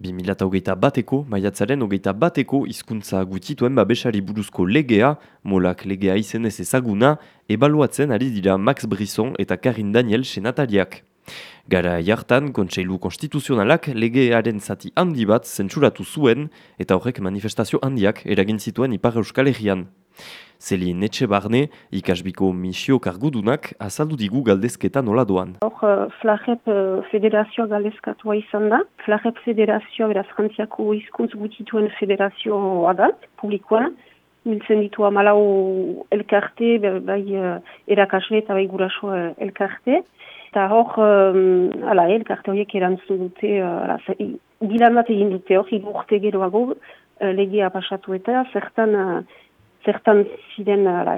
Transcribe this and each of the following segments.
2008 bateko, maiatzaren hogeita bateko hizkuntza gutituen babesari buruzko legea, molak legea izenez ezaguna, ebaluatzen ari dira Max Brisson eta Karin Daniel senatariak. Gara jartan, kontseilu konstituzionalak legearen zati handi bat zentsuratu zuen eta horrek manifestazio handiak eragin zituen Ipar Euskal Herrian. Zeli netxe barne, ikasbiko misio kargudunak azaldu digu galdezketa nola doan. Hor, uh, Flagep uh, Federazioa galdezkatua izan da. Flagep Federazioa beraz frantziako izkuntz gutituen federazioa da, publikoa. Miltzen ditu amalau elkarte, bai uh, erakasle eta bai guraso elkarte. Eta hor, um, ala, elkarte horiek erantzun dute, uh, bilan bat egin dute hor, igurte geroago, uh, legia pasatu eta, zertan... Zertan ziren ala,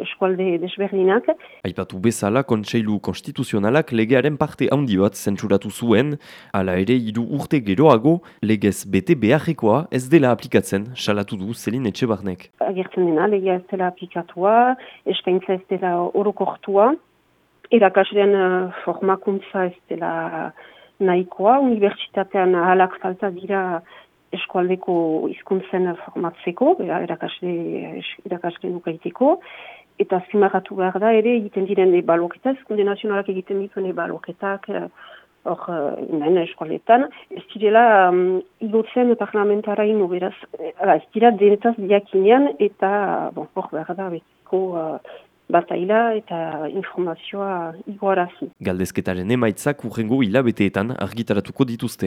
eskualde desberdinak. Aipatu bezala, kontseilu konstituzionalak legearen parte handi bat zentsuratu zuen, ala ere hiru urte geroago, legez bete beharrekoa ez dela aplikatzen, salatu du Zelin Etxebarnek. Agertzen dena, legea ez dela aplikatua, eskaintza ez dela orokortua, erakasren uh, formakuntza ez dela nahikoa, unibertsitatean halak falta dira eskualdeko hizkuntzen formatzeko, erakasle, erakasle nukaiteko, eta zimarratu behar da ere egiten diren ebaloketa, ezkunde nazionalak egiten dituen ebaloketak, eh, hor, uh, eskualetan, ez direla um, igotzen parlamentara ino, beraz, eh, ez dira denetaz diakinean, eta bon, hor behar da betiko uh, bataila eta informazioa igoarazi. Galdezketaren emaitzak urrengo hilabeteetan argitaratuko dituzte.